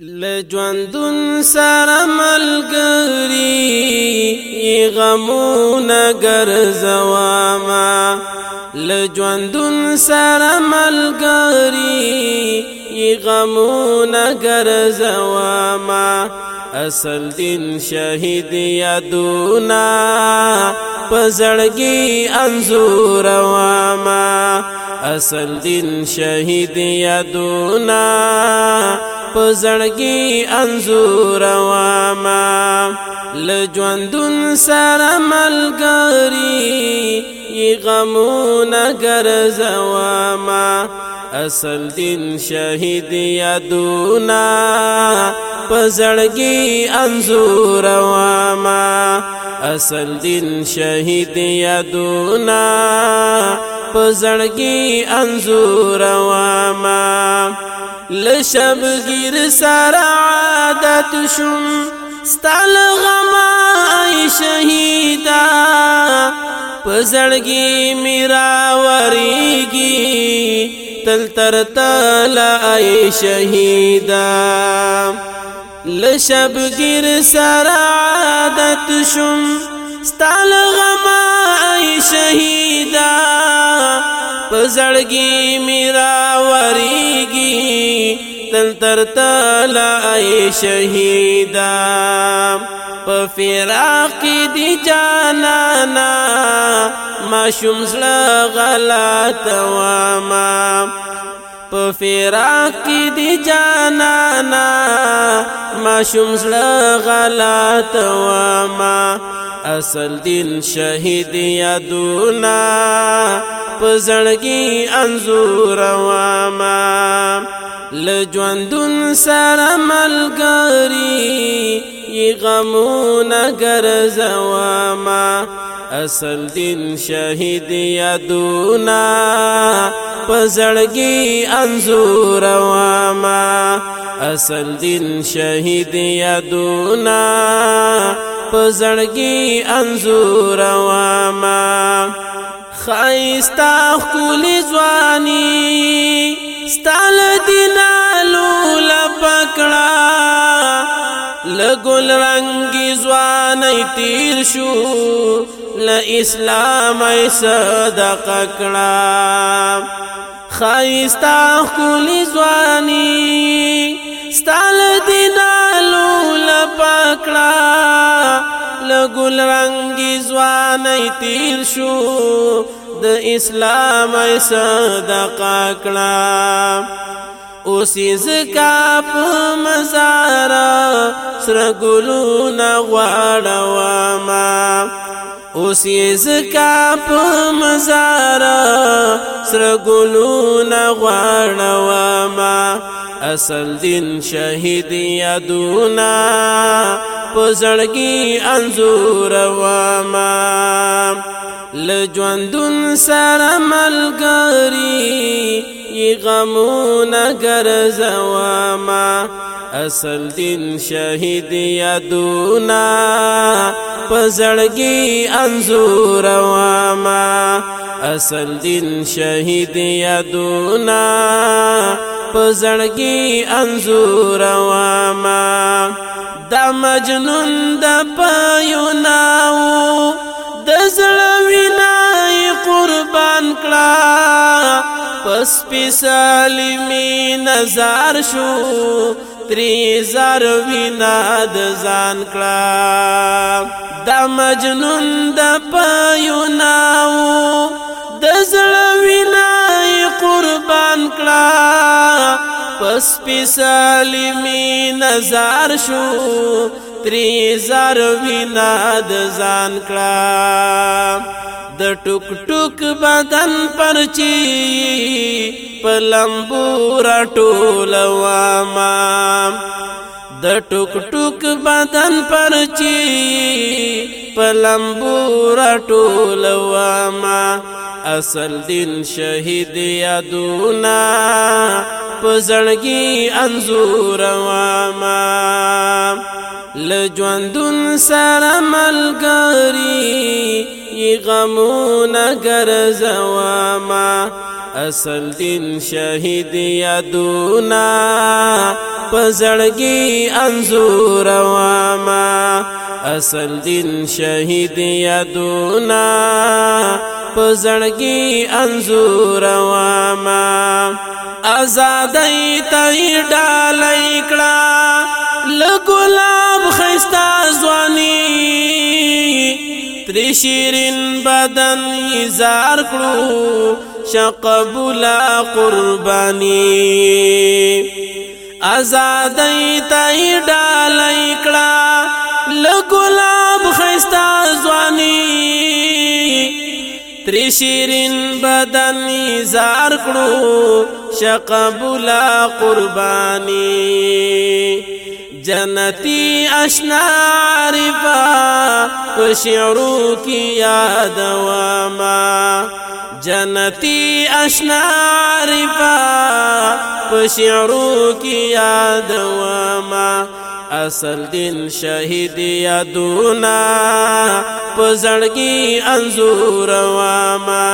لجوندون سره ملګری غمونه ګرځواما لجوندون سره ملګری غمونه ګرځواما اصل دین شهید یادونا پزړګي انزور واما اصل دین شهید یادونا پزړګي انزور واما لجوندون سره ملګری غمونه ګرځواما اصل دین شهید یادونا پزړګي انزور واما اصل دین شهید یادونا پزړګي انزور واما لشب گیر سره عادت شم ستل غمای شهیدا پزړګي میرا وریږي تل تر تل ای شهیدا لشب گیر سر عادت شم ستال غم ای شهیدا پزړګي میرا وریږي تل تر تلا اي شهيدا په فراق دي جانانا ما شمسل غلط واما په فراق دي جانانا ما شمسل غلط واما اصل دل شهيد يدونا پزړګي انزور واما لجوندون سره ملګری غمونه ګرځواما اصل دین شهید یادونا پزړګي انزور واما اصل دین شهید یادونا پزړګي انزور واما خایستا خلی ځواني ستال دینا لول پکړه لګل رنگي ځواني تیر شو ل اسلام ای صدق کړه خایستا خلی ځواني ستال دینا لول پکړه د ګل رنگي ځواني تیر شو د اسلام صدقه کړه اوسې زکا په مزار سره ګلونه غواړم اوسې زکا په مزار سره ګلونه غواړم اصل دین شهید یادونا پزړګي انزور واما لجوندون سره ملګری غمونه ګرځواما اصل دین شهید یادونا پزړګي انزور واما اصل دین شهید یادونا پزړګي انزور واما د مجنون د پایو ناو د زړوی نه قربان کړه پس پیسالی می نظر شو تری زار وینا د ځان کړه د مجنون د پایو ناو د زړوی نه قربان کړه پس پیسالی می نظر شو تری زار وینا د ځان کړه د ټوک ټوک بدن پرچی پلمبو را ټولوا ما د ټوک ټوک بدن پر چی پلمبور ټولواما اصل دین شهید یادونا پزړګي انزور واما لجوندون سره ملګری ای غمونه ګرځواما اصل دین شهید یادونا پزړګي انزور واما اصل دین شهید یادونا پزړګي انزور واما آزادای ته ډالای کړه لګلاب خيستا ځواني پر شیرین بدن زار کړو شقبلا قربانی آزادای تای ډالای کړه لګلاب خستا ځواني تر شیرین بدن زار کړو شقبلا قربانی جنتی اشنا عارفا په شعرو کې یاد واما جنتی اشنا عارفا په شعرو کې یاد واما اصل دین شهید یادونا په زړګي انزور واما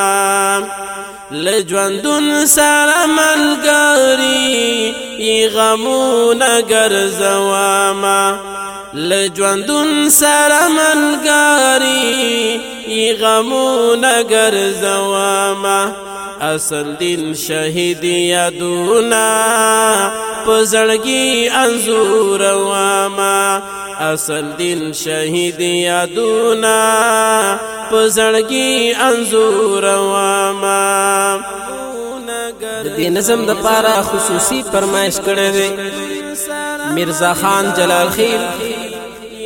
لجوندون سره ملګری ی غمونه ګرځواما لجوندون سره ملګری ی غمونه ګرځواما اصل دین شهید یادونا پزړګي انزور واما اصل دل شهید یادونا پزړګي انزور واما د دې نظم د پاره خصوصي فرمایش کړی دی مرزا خان جلال خیل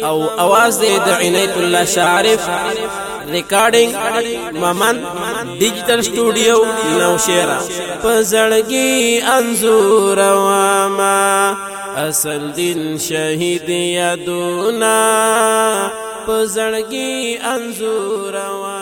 او اواز دی د عنایت الله شارف ریکارډینګ ممن ډیجیټل سټوډیو نوشیرا په زړګي انزور واما اصل دل شهید یادونا په زړګي انزور واما